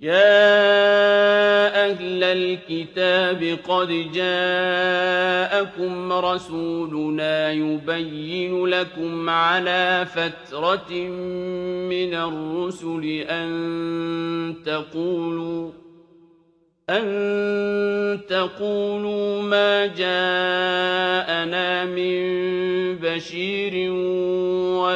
يَا أَهْلَ الْكِتَابِ قَدْ جَاءَكُمْ رَسُولُنَا يُبَيِّنُ لَكُمْ عَلَىٰ فَتْرَةٍ مِّنَ الرُّسُلِ أَن تَقُولُوا مَا جَاءَنَا مِن بَشِيرٍ